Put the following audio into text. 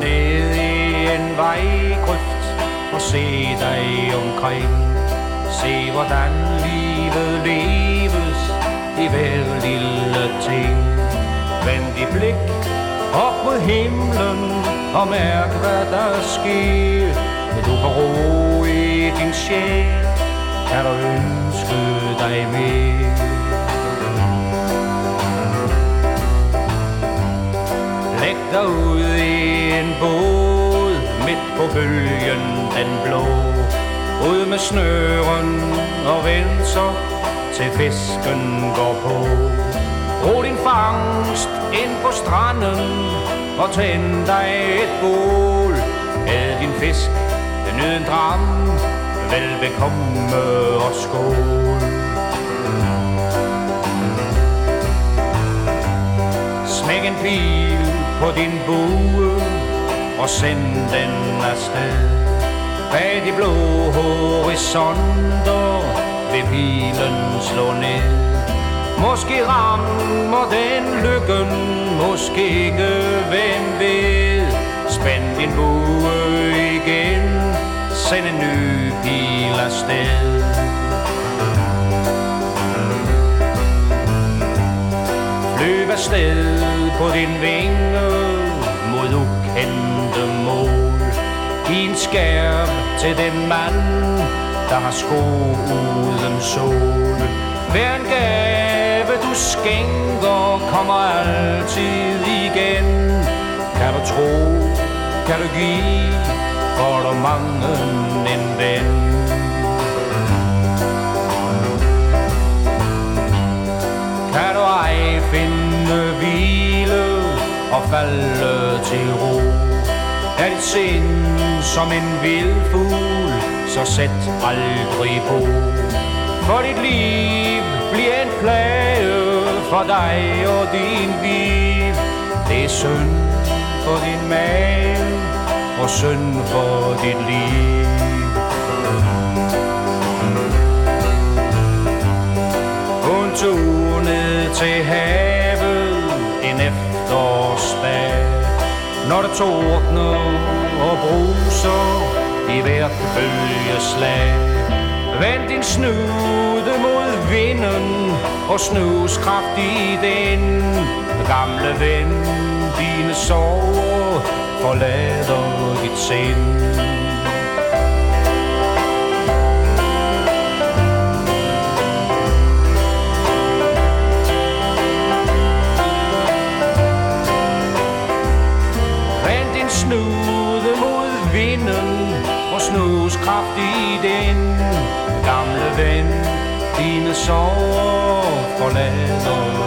dig ned i en vejgrøft og se dig omkring. Se hvordan livet leves i hver lille ting. Vend dit blik op mod himlen og mærk hvad der sker. Du får ro i din sjæl, kan du ønske dig mere. Læg dig ud en båd Midt på bølgen den blå. Ud med snøren og renser Til fisken går på. Brug din fangst ind på stranden Og tænd dig et bål. Æd din fisk, nyd en dram Velbekomme og skål. Smæk en pil på din bue og send den afsted. Bag de blå horisonter vil pilen slå ned. Måske rammer den lykken, måske ikke, hvem ved. Spænd din bue igen, send en ny pil afsted. Løb afsted på din vinge mod ukendte mål. Giv en skærm til den mand, der har sko uden sol. Hver en gave du skænker kommer altid igen. Kan du tro, kan du give, får du mange en ven. Kan du ej finde hvile og falde til ro er dit sind som en vild fugl, så sæt aldrig på For dit liv bliver en plage for dig og din liv. Det er synd for din mave og synd for dit liv Hun tog ned til havet Når der tordner og bruser i hvert bølgeslag Vend din snude mod vinden og snus kraftigt i den. Gamle ven, dine sorger forlader dit sind. Og kraft i den Gamle ven, dine sorger forlader